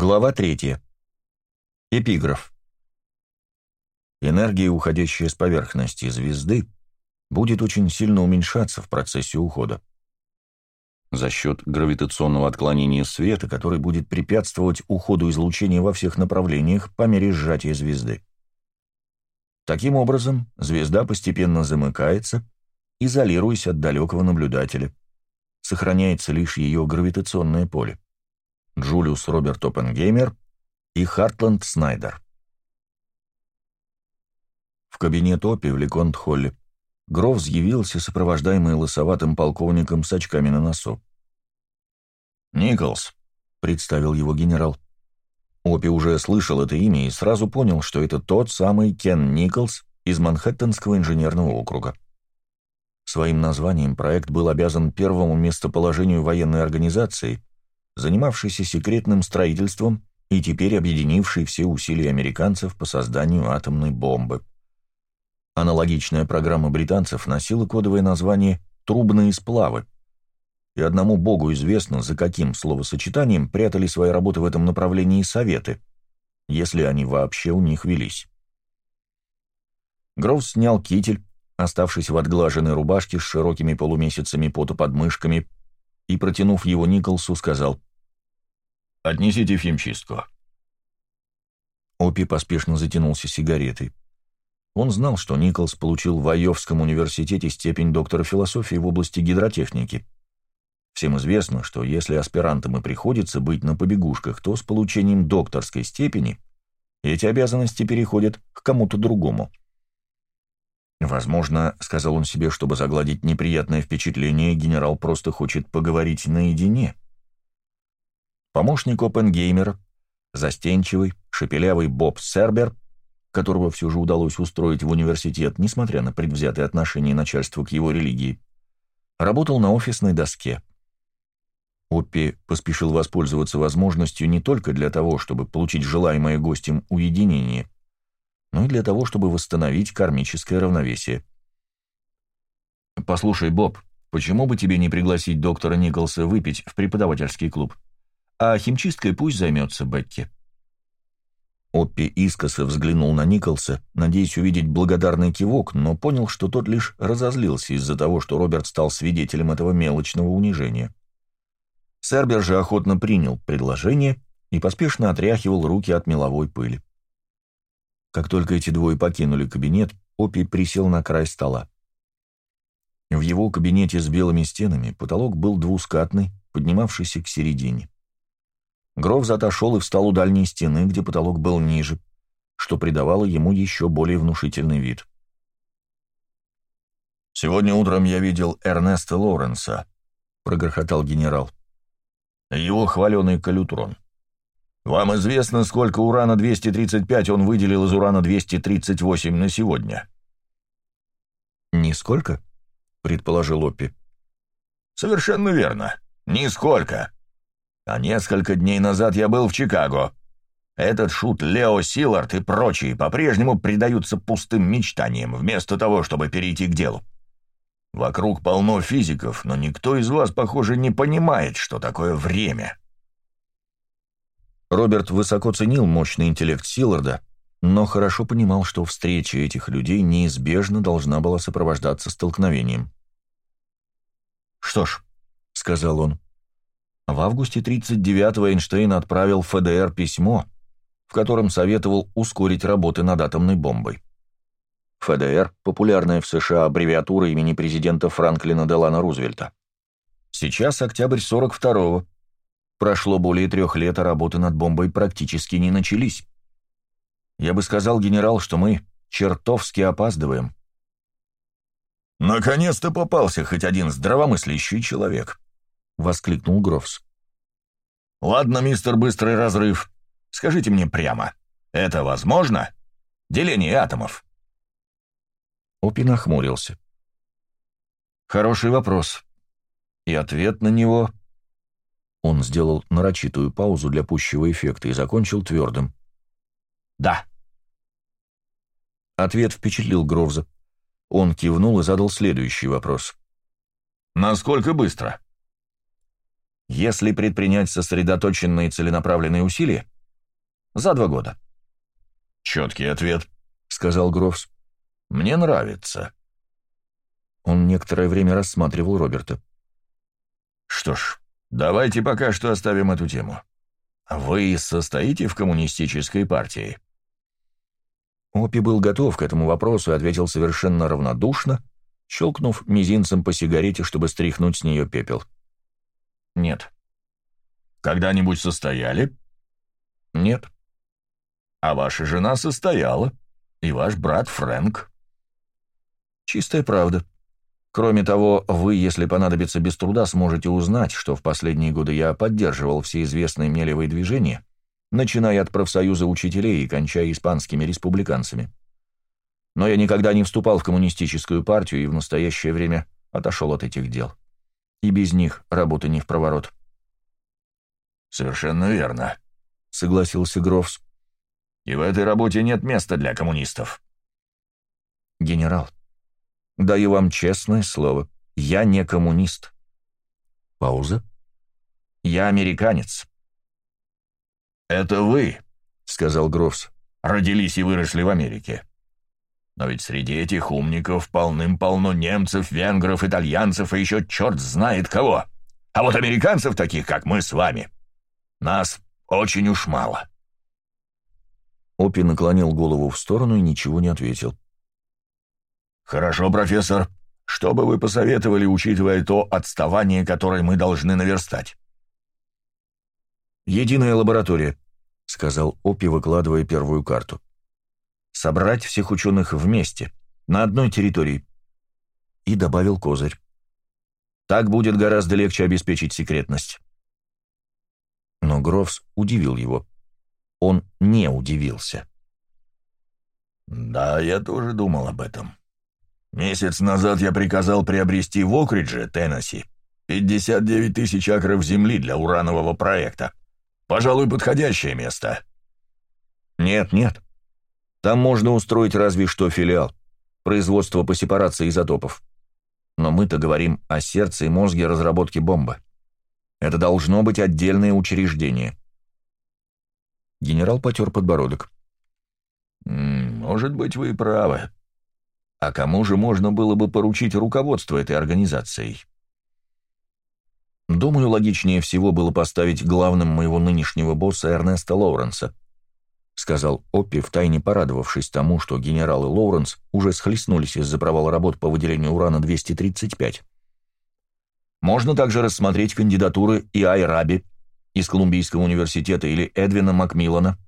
Глава 3. Эпиграф. Энергия, уходящая с поверхности звезды, будет очень сильно уменьшаться в процессе ухода. За счет гравитационного отклонения света, который будет препятствовать уходу излучения во всех направлениях по мере сжатия звезды. Таким образом, звезда постепенно замыкается, изолируясь от далекого наблюдателя. Сохраняется лишь ее гравитационное поле. Джулиус Роберт Оппенгеймер и Хартланд Снайдер. В кабинет Опи в Леконт-Холле Грофс явился, сопровождаемый лысоватым полковником с очками на носу. «Николс», — представил его генерал. Опи уже слышал это имя и сразу понял, что это тот самый Кен Николс из Манхэттенского инженерного округа. Своим названием проект был обязан первому местоположению военной организации, занимавшийся секретным строительством и теперь объединивший все усилия американцев по созданию атомной бомбы. Аналогичная программа британцев носила кодовое название «трубные сплавы», и одному богу известно, за каким словосочетанием прятали свои работы в этом направлении советы, если они вообще у них велись. Гроув снял китель, оставшись в отглаженной рубашке с широкими полумесяцами пота под мышками, и, протянув его Николсу, сказал «Отнесите в химчистку». Опи поспешно затянулся сигаретой. Он знал, что Николс получил в Айовском университете степень доктора философии в области гидротехники. Всем известно, что если аспирантам и приходится быть на побегушках, то с получением докторской степени эти обязанности переходят к кому-то другому. Возможно, сказал он себе, чтобы загладить неприятное впечатление, генерал просто хочет поговорить наедине. Помощник Опенгеймера, застенчивый, шепелявый Боб Сербер, которого все же удалось устроить в университет, несмотря на предвзятые отношения начальства к его религии, работал на офисной доске. Оппи поспешил воспользоваться возможностью не только для того, чтобы получить желаемое гостем уединение, но и для того, чтобы восстановить кармическое равновесие. «Послушай, Боб, почему бы тебе не пригласить доктора Николса выпить в преподавательский клуб? А химчисткой пусть займется Бекки». Оппи искоса взглянул на Николса, надеясь увидеть благодарный кивок, но понял, что тот лишь разозлился из-за того, что Роберт стал свидетелем этого мелочного унижения. Сербер же охотно принял предложение и поспешно отряхивал руки от меловой пыли. Как только эти двое покинули кабинет, Опи присел на край стола. В его кабинете с белыми стенами потолок был двускатный, поднимавшийся к середине. Гров отошел и встал у дальней стены, где потолок был ниже, что придавало ему еще более внушительный вид. «Сегодня утром я видел Эрнеста Лоренса», — прогрохотал генерал. «Его хваленый калютрон. Вам известно, сколько урана-235 он выделил из урана-238 на сегодня?» «Нисколько?» — предположил Оппи. «Совершенно верно. Нисколько. А несколько дней назад я был в Чикаго. Этот шут Лео Силард и прочие по-прежнему предаются пустым мечтаниям, вместо того, чтобы перейти к делу. Вокруг полно физиков, но никто из вас, похоже, не понимает, что такое время». Роберт высоко ценил мощный интеллект Силарда, но хорошо понимал, что встреча этих людей неизбежно должна была сопровождаться столкновением. «Что ж», — сказал он, — в августе 39-го Эйнштейн отправил ФДР письмо, в котором советовал ускорить работы над атомной бомбой. ФДР — популярная в США аббревиатура имени президента Франклина Делана Рузвельта. Сейчас октябрь 42-го, Прошло более трех лет, а работы над бомбой практически не начались. Я бы сказал, генерал, что мы чертовски опаздываем. «Наконец-то попался хоть один здравомыслящий человек», — воскликнул Грофс. «Ладно, мистер Быстрый Разрыв, скажите мне прямо, это возможно? Деление атомов?» Опи нахмурился. «Хороший вопрос. И ответ на него он сделал нарочитую паузу для пущего эффекта и закончил твердым. «Да». Ответ впечатлил Гровза. Он кивнул и задал следующий вопрос. «Насколько быстро?» «Если предпринять сосредоточенные целенаправленные усилия, За два года. «Четкий ответ», — сказал Грофс. «Мне нравится». Он некоторое время рассматривал Роберта. «Что ж, давайте пока что оставим эту тему. Вы состоите в коммунистической партии?» Опи был готов к этому вопросу и ответил совершенно равнодушно, щелкнув мизинцем по сигарете, чтобы стряхнуть с нее пепел. «Нет». «Когда-нибудь состояли?» «Нет». «А ваша жена состояла, и ваш брат Фрэнк?» «Чистая правда. Кроме того, вы, если понадобится без труда, сможете узнать, что в последние годы я поддерживал все известные мне левые движения, начиная от профсоюза учителей и кончая испанскими республиканцами. Но я никогда не вступал в коммунистическую партию и в настоящее время отошел от этих дел. И без них работа не в проворот. «Совершенно верно», — согласился Грофс. «И в этой работе нет места для коммунистов». «Генерал, даю вам честное слово, я не коммунист». Пауза. «Я американец». «Это вы», — сказал Грофс, — «родились и выросли в Америке. Но ведь среди этих умников полным-полно немцев, венгров, итальянцев и еще черт знает кого. А вот американцев таких, как мы с вами, нас очень уж мало». Опи наклонил голову в сторону и ничего не ответил. «Хорошо, профессор. Что бы вы посоветовали, учитывая то отставание, которое мы должны наверстать?» «Единая лаборатория», — сказал Опи, выкладывая первую карту. «Собрать всех ученых вместе, на одной территории». И добавил козырь. «Так будет гораздо легче обеспечить секретность». Но Грофс удивил его. Он не удивился. «Да, я тоже думал об этом. Месяц назад я приказал приобрести в Окридже, Теннесси, 59 тысяч акров земли для уранового проекта. Пожалуй, подходящее место. Нет, нет. Там можно устроить разве что филиал. Производство по сепарации изотопов. Но мы-то говорим о сердце и мозге разработки бомбы. Это должно быть отдельное учреждение. Генерал потер подбородок. «Может быть, вы и правы. А кому же можно было бы поручить руководство этой организацией?» Думаю, логичнее всего было поставить главным моего нынешнего босса Эрнеста Лоуренса, сказал Оппи, втайне порадовавшись тому, что генерал и Лоуренс уже схлестнулись из-за провала работ по выделению урана-235. Можно также рассмотреть кандидатуры и Айраби из Колумбийского университета или Эдвина Макмиллана.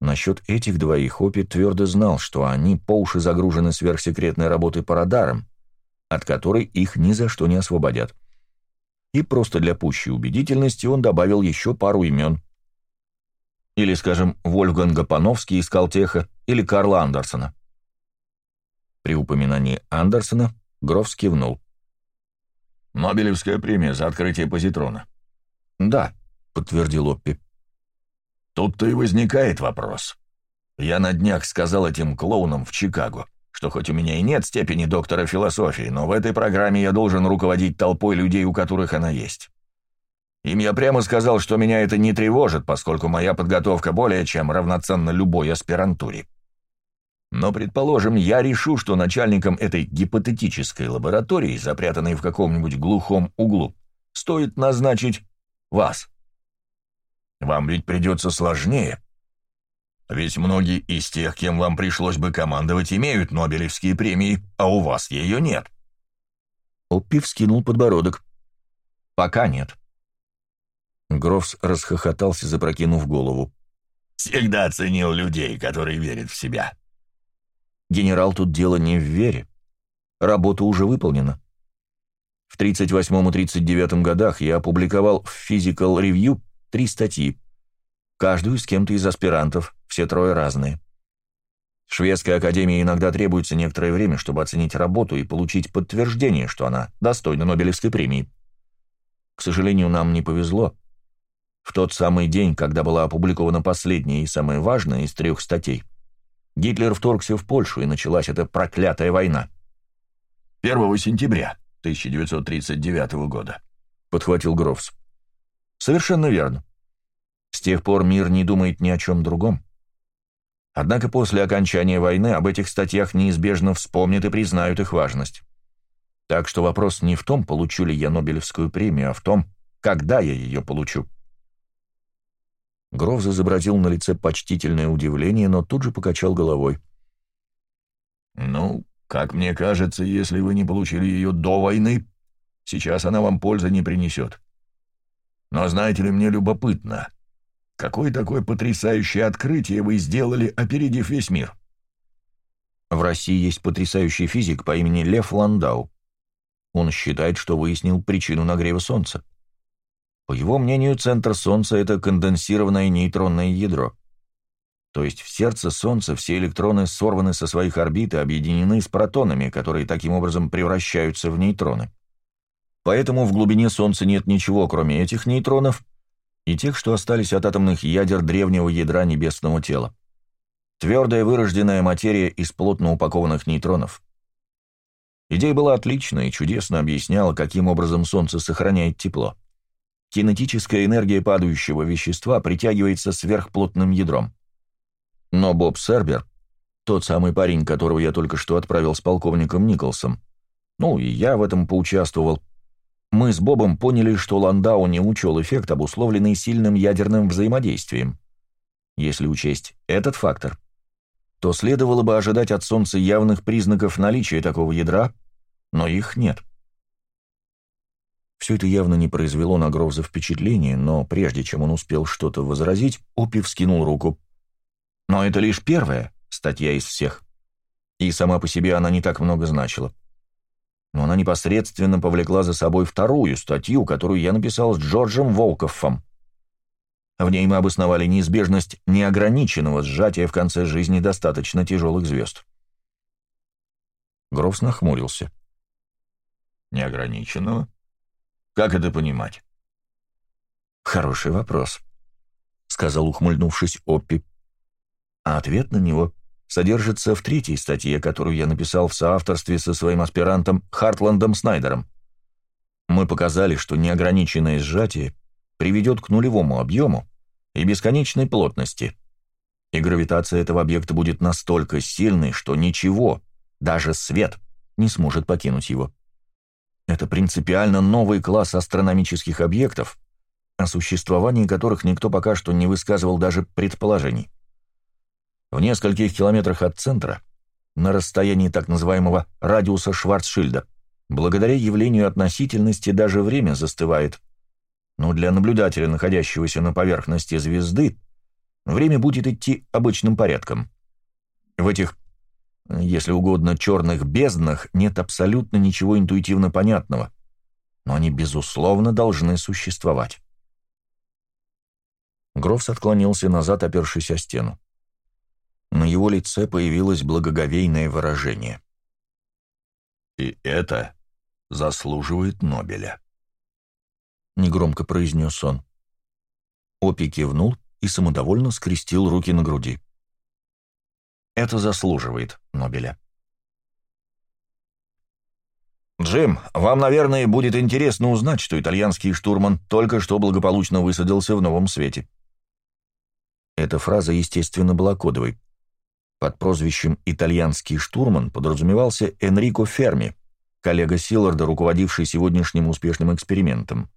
Насчет этих двоих Оппи твердо знал, что они по уши загружены сверхсекретной работой по радарам, от которой их ни за что не освободят и просто для пущей убедительности он добавил еще пару имен. Или, скажем, Вольфганга Пановский из Калтеха или Карла Андерсона. При упоминании Андерсона Гроф кивнул. «Нобелевская премия за открытие позитрона». «Да», — подтвердил Оппи. «Тут-то и возникает вопрос. Я на днях сказал этим клоунам в Чикаго, что хоть у меня и нет степени доктора философии, но в этой программе я должен руководить толпой людей, у которых она есть. Им я прямо сказал, что меня это не тревожит, поскольку моя подготовка более чем равноценна любой аспирантуре. Но, предположим, я решу, что начальником этой гипотетической лаборатории, запрятанной в каком-нибудь глухом углу, стоит назначить вас. Вам ведь придется сложнее, ведь многие из тех, кем вам пришлось бы командовать, имеют Нобелевские премии, а у вас ее нет. Оппи вскинул подбородок. Пока нет. Грофс расхохотался, запрокинув голову. «Всегда ценил людей, которые верят в себя». «Генерал, тут дело не в вере. Работа уже выполнена. В 38 и 39 годах я опубликовал в Physical Review три статьи, каждую с кем-то из аспирантов, все трое разные. Шведской академии иногда требуется некоторое время, чтобы оценить работу и получить подтверждение, что она достойна Нобелевской премии. К сожалению, нам не повезло. В тот самый день, когда была опубликована последняя и самая важная из трех статей, Гитлер вторгся в Польшу, и началась эта проклятая война. 1 сентября 1939 года, подхватил Грофс. Совершенно верно. С тех пор мир не думает ни о чем другом. Однако после окончания войны об этих статьях неизбежно вспомнят и признают их важность. Так что вопрос не в том, получу ли я Нобелевскую премию, а в том, когда я ее получу. Гров изобразил на лице почтительное удивление, но тут же покачал головой. «Ну, как мне кажется, если вы не получили ее до войны, сейчас она вам пользы не принесет. Но знаете ли, мне любопытно, какое такое потрясающее открытие вы сделали, опередив весь мир?» В России есть потрясающий физик по имени Лев Ландау. Он считает, что выяснил причину нагрева Солнца. По его мнению, центр Солнца — это конденсированное нейтронное ядро. То есть в сердце Солнца все электроны сорваны со своих орбит и объединены с протонами, которые таким образом превращаются в нейтроны. Поэтому в глубине Солнца нет ничего, кроме этих нейтронов и тех, что остались от атомных ядер древнего ядра небесного тела. Твердая вырожденная материя из плотно упакованных нейтронов. Идея была отличная и чудесно объясняла, каким образом Солнце сохраняет тепло кинетическая энергия падающего вещества притягивается сверхплотным ядром. Но Боб Сербер, тот самый парень, которого я только что отправил с полковником Николсом, ну и я в этом поучаствовал, мы с Бобом поняли, что Ландау не учел эффект, обусловленный сильным ядерным взаимодействием. Если учесть этот фактор, то следовало бы ожидать от Солнца явных признаков наличия такого ядра, но их нет. Все это явно не произвело на Гровза впечатления, но прежде чем он успел что-то возразить, Опи вскинул руку. Но это лишь первая статья из всех. И сама по себе она не так много значила. Но она непосредственно повлекла за собой вторую статью, которую я написал с Джорджем Волковфом. В ней мы обосновали неизбежность неограниченного сжатия в конце жизни достаточно тяжелых звезд. Грофс нахмурился. «Неограниченного?» Как это понимать? Хороший вопрос, сказал, ухмыльнувшись Оппи. А ответ на него содержится в третьей статье, которую я написал в соавторстве со своим аспирантом Хартландом Снайдером. Мы показали, что неограниченное сжатие приведет к нулевому объему и бесконечной плотности, и гравитация этого объекта будет настолько сильной, что ничего, даже свет, не сможет покинуть его. Это принципиально новый класс астрономических объектов, о существовании которых никто пока что не высказывал даже предположений. В нескольких километрах от центра, на расстоянии так называемого радиуса Шварцшильда, благодаря явлению относительности даже время застывает. Но для наблюдателя, находящегося на поверхности звезды, время будет идти обычным порядком. В этих если угодно, черных безднах нет абсолютно ничего интуитивно понятного, но они, безусловно, должны существовать. Грофс отклонился назад, опершись о стену. На его лице появилось благоговейное выражение. «И это заслуживает Нобеля», — негромко произнес он. Опи кивнул и самодовольно скрестил руки на груди. Это заслуживает Нобеля. «Джим, вам, наверное, будет интересно узнать, что итальянский штурман только что благополучно высадился в новом свете». Эта фраза, естественно, была кодовой. Под прозвищем «итальянский штурман» подразумевался Энрико Ферми, коллега Силларда, руководивший сегодняшним успешным экспериментом.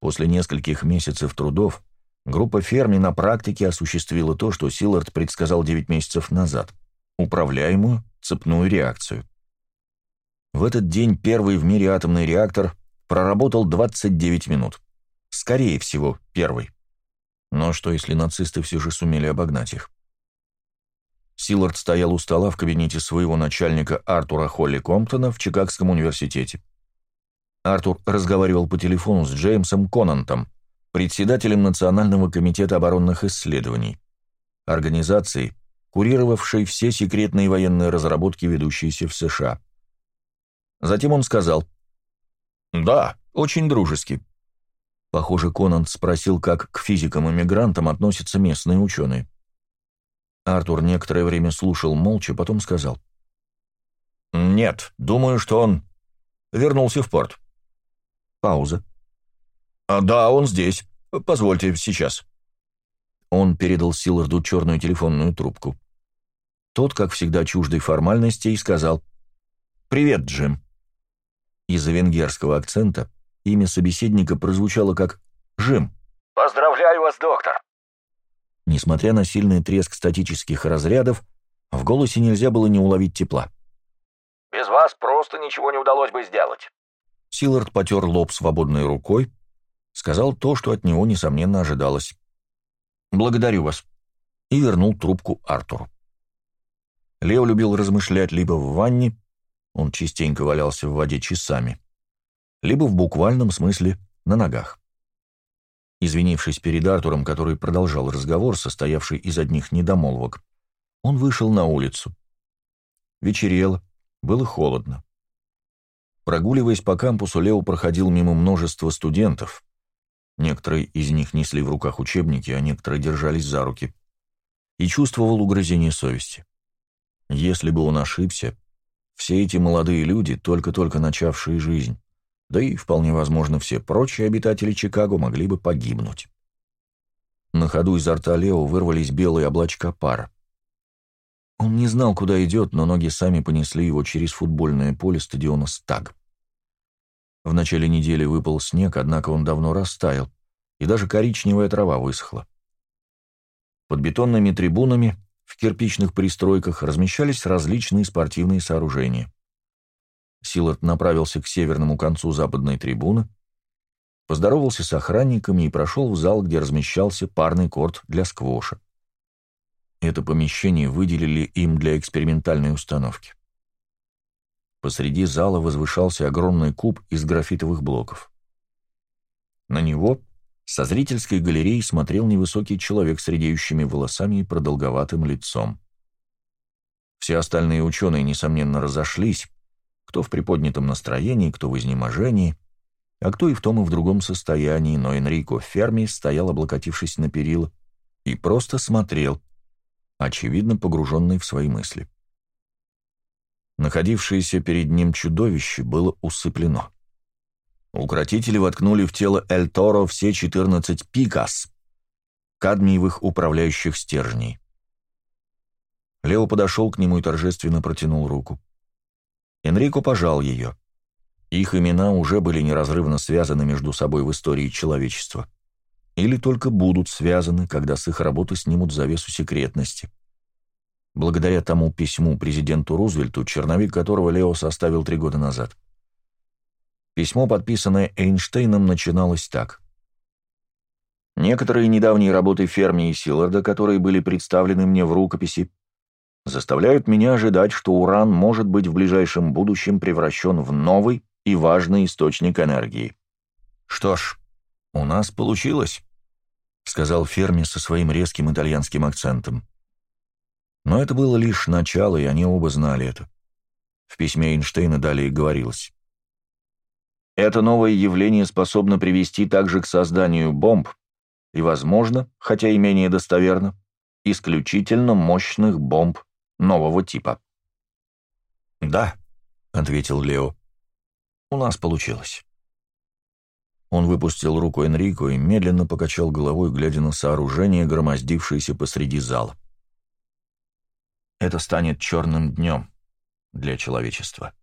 После нескольких месяцев трудов Группа Ферми на практике осуществила то, что Силлард предсказал 9 месяцев назад – управляемую цепную реакцию. В этот день первый в мире атомный реактор проработал 29 минут. Скорее всего, первый. Но что, если нацисты все же сумели обогнать их? Силлард стоял у стола в кабинете своего начальника Артура Холли Комптона в Чикагском университете. Артур разговаривал по телефону с Джеймсом Конантом, председателем Национального комитета оборонных исследований, организации, курировавшей все секретные военные разработки, ведущиеся в США. Затем он сказал «Да, очень дружески». Похоже, Конант спросил, как к физикам-иммигрантам относятся местные ученые. Артур некоторое время слушал молча, потом сказал «Нет, думаю, что он вернулся в порт». Пауза. А, «Да, он здесь. Позвольте, сейчас». Он передал Силарду черную телефонную трубку. Тот, как всегда чуждой формальности, и сказал «Привет, Джим». Из-за венгерского акцента имя собеседника прозвучало как «Жим». «Поздравляю вас, доктор!» Несмотря на сильный треск статических разрядов, в голосе нельзя было не уловить тепла. «Без вас просто ничего не удалось бы сделать». Силард потер лоб свободной рукой, сказал то, что от него, несомненно, ожидалось. «Благодарю вас», и вернул трубку Артуру. Лео любил размышлять либо в ванне, он частенько валялся в воде часами, либо в буквальном смысле на ногах. Извинившись перед Артуром, который продолжал разговор, состоявший из одних недомолвок, он вышел на улицу. Вечерело, было холодно. Прогуливаясь по кампусу, Лео проходил мимо множества студентов. Некоторые из них несли в руках учебники, а некоторые держались за руки. И чувствовал угрызение совести. Если бы он ошибся, все эти молодые люди, только-только начавшие жизнь, да и, вполне возможно, все прочие обитатели Чикаго могли бы погибнуть. На ходу изо рта Лео вырвались белые облачка пара. Он не знал, куда идет, но ноги сами понесли его через футбольное поле стадиона «Стаг». В начале недели выпал снег, однако он давно растаял, и даже коричневая трава высохла. Под бетонными трибунами в кирпичных пристройках размещались различные спортивные сооружения. Силот направился к северному концу западной трибуны, поздоровался с охранниками и прошел в зал, где размещался парный корт для сквоша. Это помещение выделили им для экспериментальной установки. Посреди зала возвышался огромный куб из графитовых блоков. На него со зрительской галереи смотрел невысокий человек с редеющими волосами и продолговатым лицом. Все остальные ученые, несомненно, разошлись, кто в приподнятом настроении, кто в изнеможении, а кто и в том и в другом состоянии, но Энрико Ферми стоял, облокотившись на перила, и просто смотрел, очевидно погруженный в свои мысли. Находившееся перед ним чудовище было усыплено. Укротители воткнули в тело Эль Торо все 14 пикас, кадмиевых управляющих стержней. Лео подошел к нему и торжественно протянул руку. Энрико пожал ее. Их имена уже были неразрывно связаны между собой в истории человечества. Или только будут связаны, когда с их работы снимут завесу секретности. Благодаря тому письму президенту Рузвельту, черновик которого Лео составил три года назад. Письмо, подписанное Эйнштейном, начиналось так. Некоторые недавние работы Ферми и Силларда, которые были представлены мне в рукописи, заставляют меня ожидать, что уран может быть в ближайшем будущем превращен в новый и важный источник энергии. «Что ж, у нас получилось», — сказал Ферми со своим резким итальянским акцентом. Но это было лишь начало, и они оба знали это. В письме Эйнштейна далее говорилось. Это новое явление способно привести также к созданию бомб и, возможно, хотя и менее достоверно, исключительно мощных бомб нового типа. «Да», — ответил Лео, — «у нас получилось». Он выпустил руку Энрико и медленно покачал головой, глядя на сооружение, громоздившееся посреди зала. «Это станет черным днем для человечества».